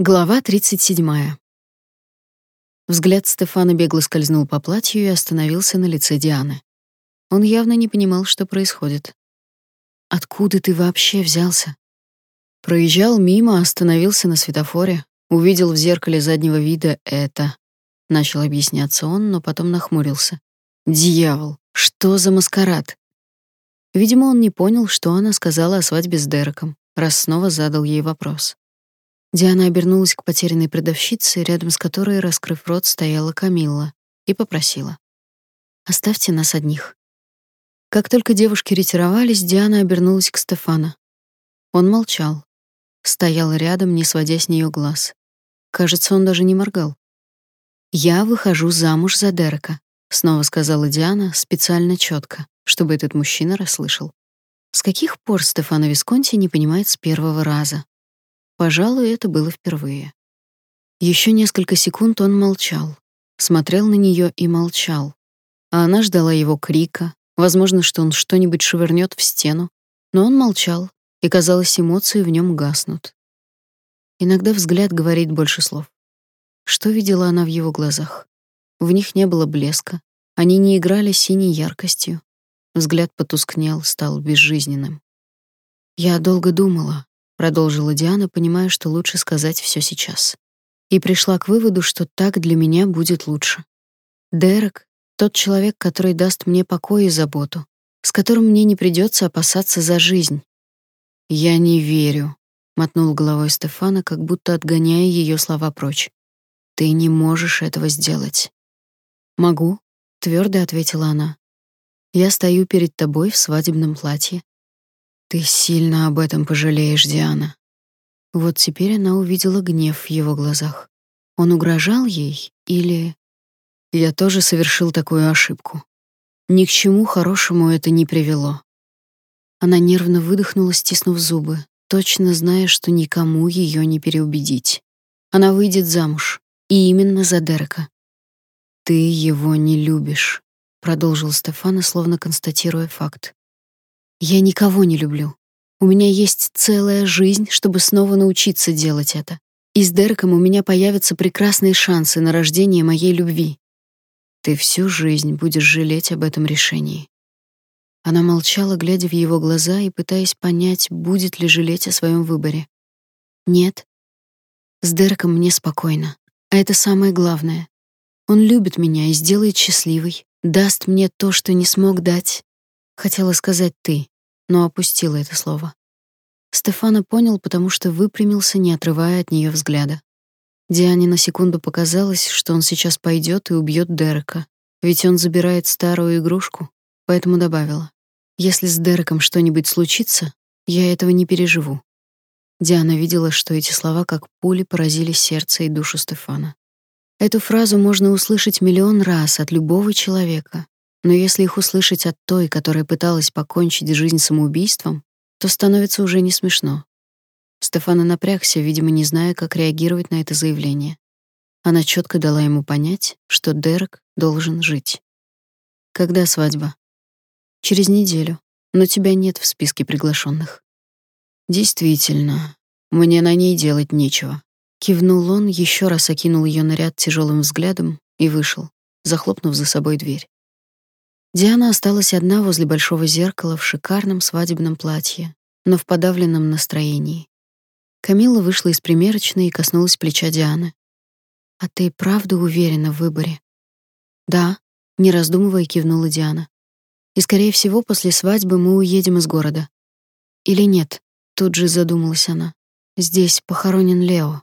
Глава 37. Взгляд Стефана бегло скользнул по платью и остановился на лице Дианы. Он явно не понимал, что происходит. «Откуда ты вообще взялся?» Проезжал мимо, остановился на светофоре, увидел в зеркале заднего вида это. Начал объясняться он, но потом нахмурился. «Дьявол, что за маскарад?» Видимо, он не понял, что она сказала о свадьбе с Дереком, раз снова задал ей вопрос. Диана обернулась к потерянной продавщице, рядом с которой, раскрыв рот, стояла Камилла, и попросила: "Оставьте нас одних". Как только девушки ретировались, Диана обернулась к Стефану. Он молчал, стоял рядом, не сводя с нее глаз. Кажется, он даже не моргал. "Я выхожу замуж за Дерека", снова сказала Диана, специально четко, чтобы этот мужчина расслышал. С каких пор Стефано Висконти не понимает с первого раза? Пожалуй, это было впервые. Еще несколько секунд он молчал, смотрел на нее и молчал. А она ждала его крика, возможно, что он что-нибудь швырнет в стену, но он молчал, и казалось, эмоции в нем гаснут. Иногда взгляд говорит больше слов. Что видела она в его глазах? В них не было блеска, они не играли синей яркостью. Взгляд потускнел, стал безжизненным. Я долго думала, продолжила Диана, понимая, что лучше сказать все сейчас. И пришла к выводу, что так для меня будет лучше. Дерек тот человек, который даст мне покой и заботу, с которым мне не придется опасаться за жизнь. Я не верю, мотнул головой Стефана, как будто отгоняя ее слова прочь. Ты не можешь этого сделать. Могу, твердо ответила она. Я стою перед тобой в свадебном платье, ты сильно об этом пожалеешь, Диана. Вот теперь она увидела гнев в его глазах. Он угрожал ей или я тоже совершил такую ошибку. Ни к чему хорошему это не привело. Она нервно выдохнула, стиснув зубы, точно зная, что никому ее не переубедить. Она выйдет замуж, и именно за Дерека. Ты его не любишь, продолжил Стефана, словно констатируя факт. Я никого не люблю. У меня есть целая жизнь, чтобы снова научиться делать это. И с Дереком у меня появятся прекрасные шансы на рождение моей любви. Ты всю жизнь будешь жалеть об этом решении. Она молчала, глядя в его глаза и пытаясь понять, будет ли жалеть о своем выборе. Нет. С Дереком мне спокойно, а это самое главное. Он любит меня и сделает счастливой, даст мне то, что не смог дать Хотела сказать «ты», но опустила это слово. Стефана понял, потому что выпрямился, не отрывая от нее взгляда. Диане на секунду показалось, что он сейчас пойдет и убьет Дерека, ведь он забирает старую игрушку, поэтому добавила: "Если с Дереком что-нибудь случится, я этого не переживу". Диана видела, что эти слова как пули поразили сердце и душу Стефана. Эту фразу можно услышать миллион раз от любого человека, но если их услышать от той, которая пыталась покончить жизнь самоубийством, то становится уже не смешно. Стефана напрягся, видимо, не зная, как реагировать на это заявление. Она четко дала ему понять, что Дерек должен жить. Когда свадьба? Через неделю, но тебя нет в списке приглашенных. Действительно, мне на ней делать нечего. Кивнул он, еще раз окинул ее наряд тяжелым взглядом и вышел, захлопнув за собой дверь. Диана осталась одна возле большого зеркала в шикарном свадебном платье, но в подавленном настроении. Камила вышла из примерочной и коснулась плеча Дианы. «А ты правда уверена в выборе?» «Да», — не раздумывая кивнула Диана. «И, скорее всего, после свадьбы мы уедем из города». «Или нет?» — тут же задумалась она. «Здесь похоронен Лео.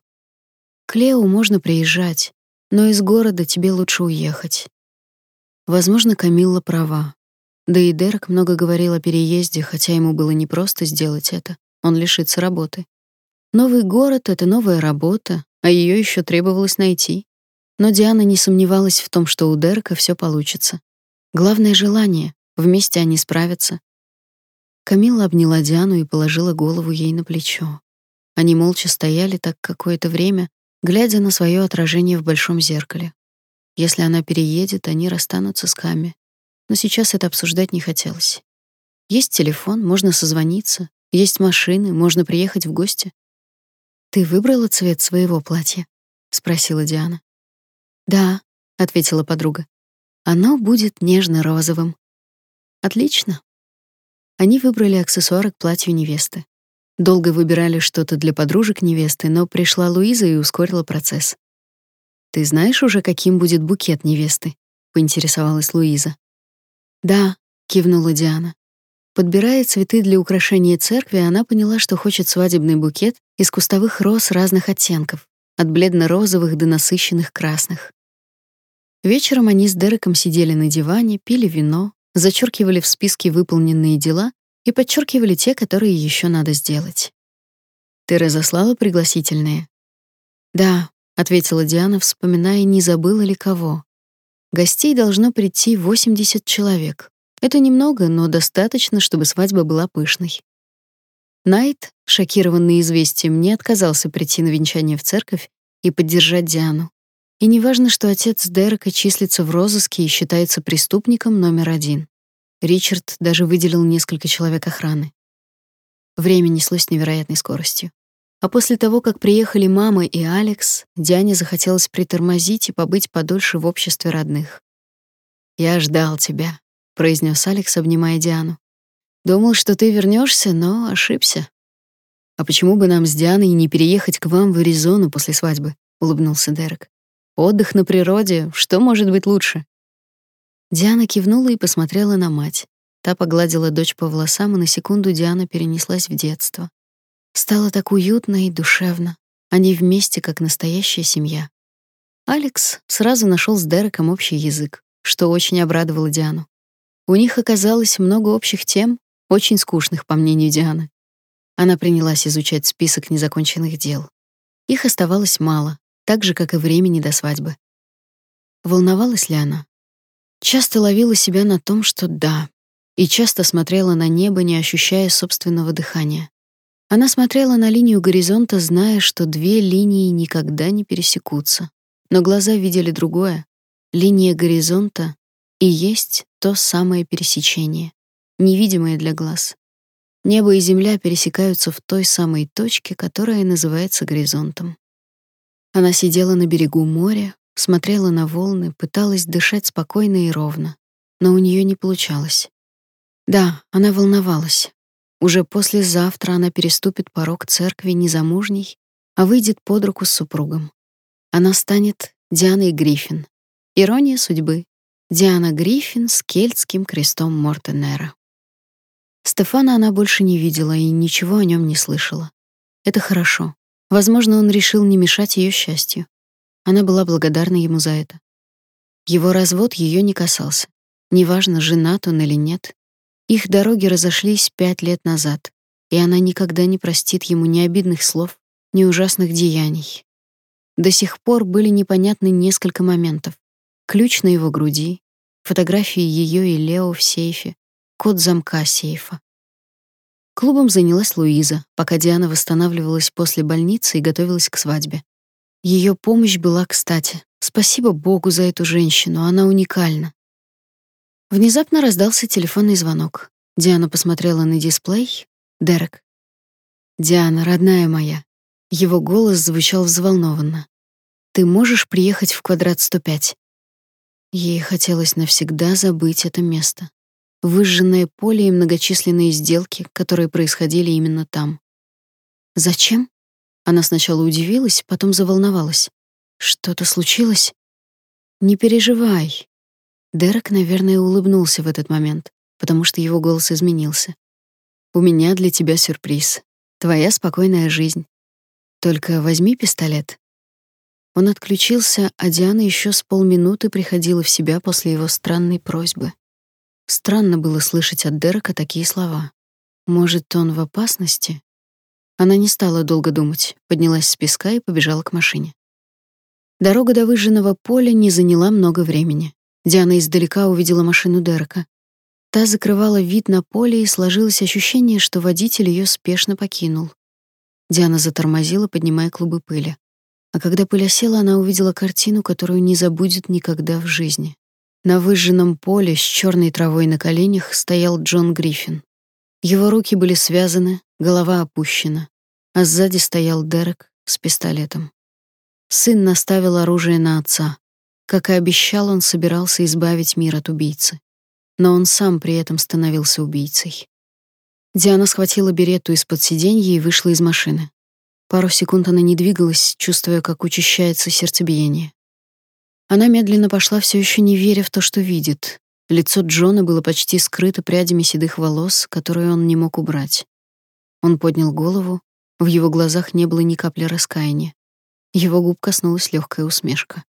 К Лео можно приезжать, но из города тебе лучше уехать. Возможно, Камилла права. Да и Дерек много говорил о переезде, хотя ему было непросто сделать это. Он лишится работы. Новый город — это новая работа, а ее еще требовалось найти. Но Диана не сомневалась в том, что у Дерека все получится. Главное — желание. Вместе они справятся. Камилла обняла Диану и положила голову ей на плечо. Они молча стояли так какое-то время, глядя на свое отражение в большом зеркале. Если она переедет, они расстанутся с Ками. Но сейчас это обсуждать не хотелось. Есть телефон, можно созвониться, есть машины, можно приехать в гости. Ты выбрала цвет своего платья? спросила Диана. Да, ответила подруга. Оно будет нежно-розовым. Отлично. Они выбрали аксессуары к платью невесты. Долго выбирали что-то для подружек невесты, но пришла Луиза и ускорила процесс. Ты знаешь уже, каким будет букет невесты? поинтересовалась Луиза. Да, кивнула Диана. Подбирая цветы для украшения церкви, она поняла, что хочет свадебный букет из кустовых роз разных оттенков, от бледно-розовых до насыщенных красных. Вечером они с Дереком сидели на диване, пили вино, зачеркивали в списке выполненные дела и подчеркивали те, которые еще надо сделать. «Ты разослала пригласительные?» «Да», — ответила Диана, вспоминая, не забыла ли кого. «Гостей должно прийти 80 человек. Это немного, но достаточно, чтобы свадьба была пышной. Найт, шокированный известием, не отказался прийти на венчание в церковь и поддержать Диану. И неважно, что отец Дерека числится в розыске и считается преступником номер один. Ричард даже выделил несколько человек охраны. Время неслось с невероятной скоростью. А после того, как приехали мама и Алекс, Диане захотелось притормозить и побыть подольше в обществе родных. «Я ждал тебя», произнес Алекс, обнимая Диану. Думал, что ты вернешься, но ошибся. А почему бы нам с Дианой не переехать к вам в Аризону после свадьбы? улыбнулся Дерек. Отдых на природе, что может быть лучше? Диана кивнула и посмотрела на мать. Та погладила дочь по волосам, и на секунду Диана перенеслась в детство. Стало так уютно и душевно. Они вместе, как настоящая семья. Алекс сразу нашел с Дереком общий язык, что очень обрадовало Диану. У них оказалось много общих тем, очень скучных, по мнению Дианы. Она принялась изучать список незаконченных дел. Их оставалось мало, так же, как и времени до свадьбы. Волновалась ли она? Часто ловила себя на том, что да, и часто смотрела на небо, не ощущая собственного дыхания. Она смотрела на линию горизонта, зная, что две линии никогда не пересекутся. Но глаза видели другое. Линия горизонта и есть то самое пересечение, невидимое для глаз. Небо и земля пересекаются в той самой точке, которая называется горизонтом. Она сидела на берегу моря, смотрела на волны, пыталась дышать спокойно и ровно, но у нее не получалось. Да, она волновалась. Уже послезавтра она переступит порог церкви незамужней, а выйдет под руку с супругом. Она станет Дианой Гриффин. Ирония судьбы. Диана Гриффин с кельтским крестом Мортенера. Стефана она больше не видела и ничего о нем не слышала. Это хорошо. Возможно, он решил не мешать ее счастью. Она была благодарна ему за это. Его развод ее не касался. Неважно, женат он или нет. Их дороги разошлись пять лет назад, и она никогда не простит ему ни обидных слов, ни ужасных деяний. До сих пор были непонятны несколько моментов. Ключ на его груди, фотографии ее и Лео в сейфе, код замка сейфа. Клубом занялась Луиза, пока Диана восстанавливалась после больницы и готовилась к свадьбе. Ее помощь была кстати. Спасибо Богу за эту женщину, она уникальна. Внезапно раздался телефонный звонок. Диана посмотрела на дисплей. Дерек. Диана, родная моя. Его голос звучал взволнованно. Ты можешь приехать в квадрат 105? Ей хотелось навсегда забыть это место. Выжженное поле и многочисленные сделки, которые происходили именно там. Зачем? Она сначала удивилась, потом заволновалась. Что-то случилось? Не переживай. Дерек, наверное, улыбнулся в этот момент, потому что его голос изменился. У меня для тебя сюрприз. Твоя спокойная жизнь. Только возьми пистолет. Он отключился, а Диана еще с полминуты приходила в себя после его странной просьбы. Странно было слышать от Дерека такие слова. Может, он в опасности? Она не стала долго думать, поднялась с песка и побежала к машине. Дорога до выжженного поля не заняла много времени. Диана издалека увидела машину Дерека. Та закрывала вид на поле, и сложилось ощущение, что водитель ее спешно покинул. Диана затормозила, поднимая клубы пыли. А когда пыль осела, она увидела картину, которую не забудет никогда в жизни. На выжженном поле с черной травой на коленях стоял Джон Гриффин. Его руки были связаны, голова опущена, а сзади стоял Дерек, с пистолетом. Сын наставил оружие на отца. Как и обещал, он собирался избавить мир от убийцы. Но он сам при этом становился убийцей. Диана схватила берету из-под сиденья и вышла из машины. Пару секунд она не двигалась, чувствуя, как учащается сердцебиение. Она медленно пошла, все еще не веря в то, что видит. Лицо Джона было почти скрыто прядями седых волос, которые он не мог убрать. Он поднял голову, в его глазах не было ни капли раскаяния. Его губ коснулась легкая усмешка.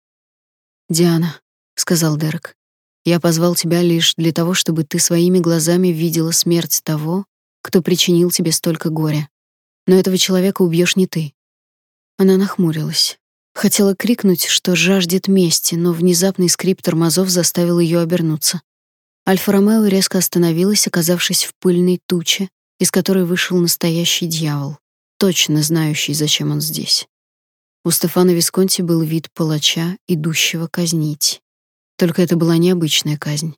«Диана», — сказал Дерек, — «я позвал тебя лишь для того, чтобы ты своими глазами видела смерть того, кто причинил тебе столько горя. Но этого человека убьешь не ты». Она нахмурилась. Хотела крикнуть, что жаждет мести, но внезапный скрип тормозов заставил ее обернуться. Альфа-Ромео резко остановилась, оказавшись в пыльной туче, из которой вышел настоящий дьявол, точно знающий, зачем он здесь. У Стефана Висконти был вид палача, идущего казнить. Только это была необычная казнь.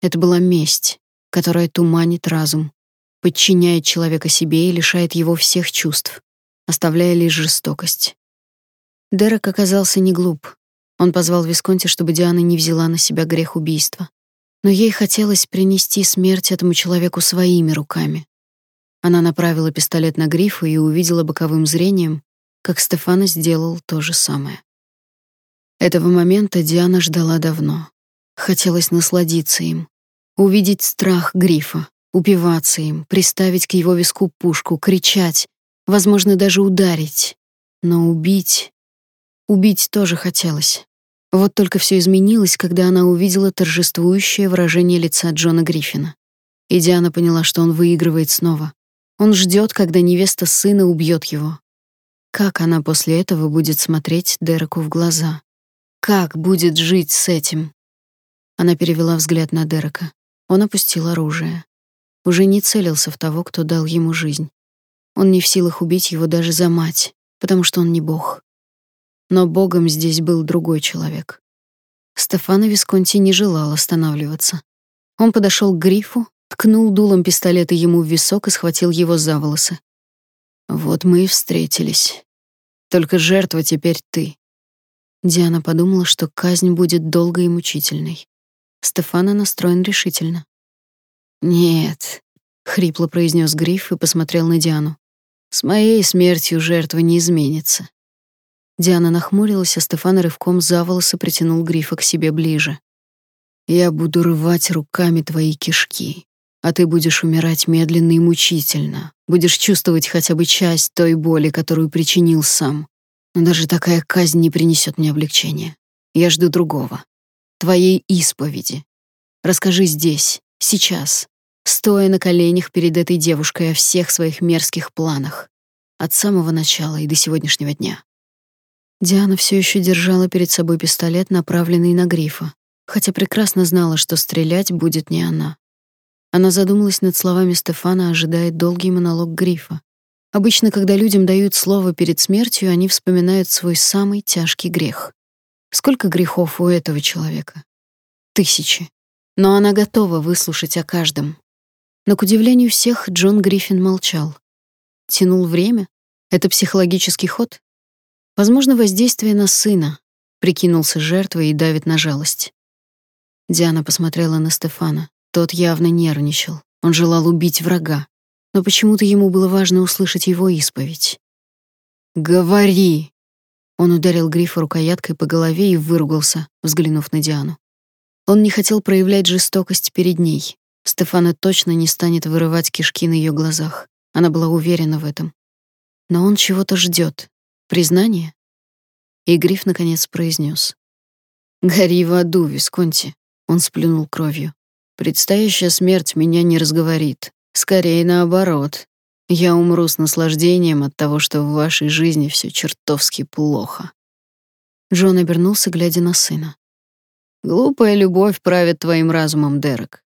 Это была месть, которая туманит разум, подчиняет человека себе и лишает его всех чувств, оставляя лишь жестокость. Дерек оказался не глуп. Он позвал Висконти, чтобы Диана не взяла на себя грех убийства. Но ей хотелось принести смерть этому человеку своими руками. Она направила пистолет на Грифа и увидела боковым зрением, как Стефана сделал то же самое. Этого момента Диана ждала давно. Хотелось насладиться им, увидеть страх Грифа, упиваться им, приставить к его виску пушку, кричать, возможно, даже ударить. Но убить... Убить тоже хотелось. Вот только все изменилось, когда она увидела торжествующее выражение лица Джона Гриффина. И Диана поняла, что он выигрывает снова. Он ждет, когда невеста сына убьет его, как она после этого будет смотреть Дереку в глаза? Как будет жить с этим? Она перевела взгляд на Дерека. Он опустил оружие. Уже не целился в того, кто дал ему жизнь. Он не в силах убить его даже за мать, потому что он не бог. Но богом здесь был другой человек. Стефано Висконти не желал останавливаться. Он подошел к грифу, ткнул дулом пистолета ему в висок и схватил его за волосы. Вот мы и встретились. Только жертва теперь ты. Диана подумала, что казнь будет долгой и мучительной. Стефана настроен решительно. Нет, хрипло произнес Гриф и посмотрел на Диану. С моей смертью жертва не изменится. Диана нахмурилась, а Стефан рывком за волосы притянул Грифа к себе ближе. Я буду рвать руками твои кишки а ты будешь умирать медленно и мучительно, будешь чувствовать хотя бы часть той боли, которую причинил сам. Но даже такая казнь не принесет мне облегчения. Я жду другого. Твоей исповеди. Расскажи здесь, сейчас, стоя на коленях перед этой девушкой о всех своих мерзких планах. От самого начала и до сегодняшнего дня. Диана все еще держала перед собой пистолет, направленный на Грифа, хотя прекрасно знала, что стрелять будет не она. Она задумалась над словами Стефана, ожидая долгий монолог Грифа. Обычно, когда людям дают слово перед смертью, они вспоминают свой самый тяжкий грех. Сколько грехов у этого человека? Тысячи. Но она готова выслушать о каждом. Но, к удивлению всех, Джон Гриффин молчал. Тянул время? Это психологический ход? Возможно, воздействие на сына. Прикинулся жертвой и давит на жалость. Диана посмотрела на Стефана. Тот явно нервничал. Он желал убить врага, но почему-то ему было важно услышать его исповедь. «Говори!» Он ударил Грифа рукояткой по голове и выругался, взглянув на Диану. Он не хотел проявлять жестокость перед ней. Стефана точно не станет вырывать кишки на ее глазах. Она была уверена в этом. Но он чего-то ждет. Признание? И Гриф наконец произнес: «Гори в аду, Висконти!» Он сплюнул кровью. Предстоящая смерть меня не разговорит. Скорее наоборот. Я умру с наслаждением от того, что в вашей жизни все чертовски плохо. Джон обернулся, глядя на сына. Глупая любовь правит твоим разумом, Дерек.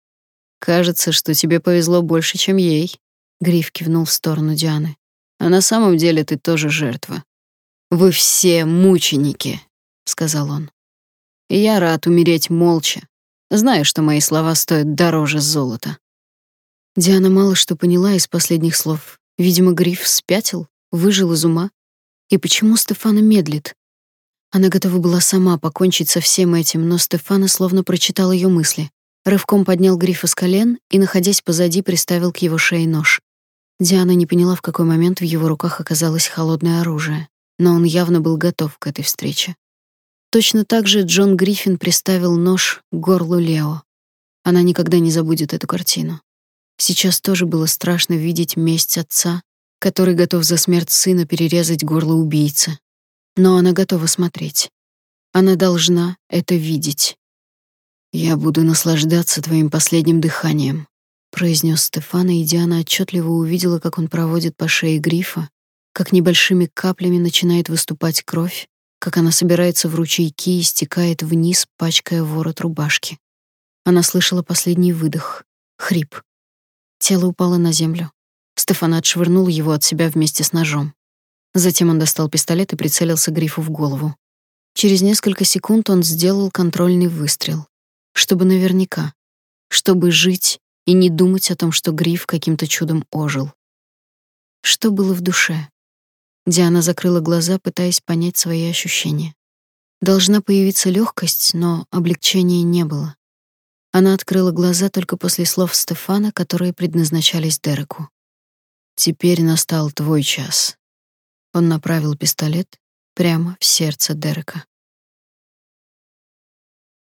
Кажется, что тебе повезло больше, чем ей. Гриф кивнул в сторону Дианы. А на самом деле ты тоже жертва. Вы все мученики, сказал он. И я рад умереть молча, Знаю, что мои слова стоят дороже золота. Диана мало что поняла из последних слов. Видимо, Гриф спятил, выжил из ума. И почему Стефана медлит? Она готова была сама покончить со всем этим, но Стефана словно прочитал ее мысли. Рывком поднял Грифа с колен и, находясь позади, приставил к его шее нож. Диана не поняла, в какой момент в его руках оказалось холодное оружие, но он явно был готов к этой встрече. Точно так же Джон Гриффин приставил нож к горлу Лео. Она никогда не забудет эту картину. Сейчас тоже было страшно видеть месть отца, который готов за смерть сына перерезать горло убийцы. Но она готова смотреть. Она должна это видеть. «Я буду наслаждаться твоим последним дыханием», — произнес Стефана, и Диана отчетливо увидела, как он проводит по шее грифа, как небольшими каплями начинает выступать кровь, как она собирается в ручейки и стекает вниз, пачкая ворот рубашки. Она слышала последний выдох, хрип. Тело упало на землю. Стефан отшвырнул его от себя вместе с ножом. Затем он достал пистолет и прицелился Грифу в голову. Через несколько секунд он сделал контрольный выстрел, чтобы наверняка, чтобы жить и не думать о том, что Гриф каким-то чудом ожил. Что было в душе? Диана закрыла глаза, пытаясь понять свои ощущения. Должна появиться легкость, но облегчения не было. Она открыла глаза только после слов Стефана, которые предназначались Дереку. Теперь настал твой час. Он направил пистолет прямо в сердце Дерека.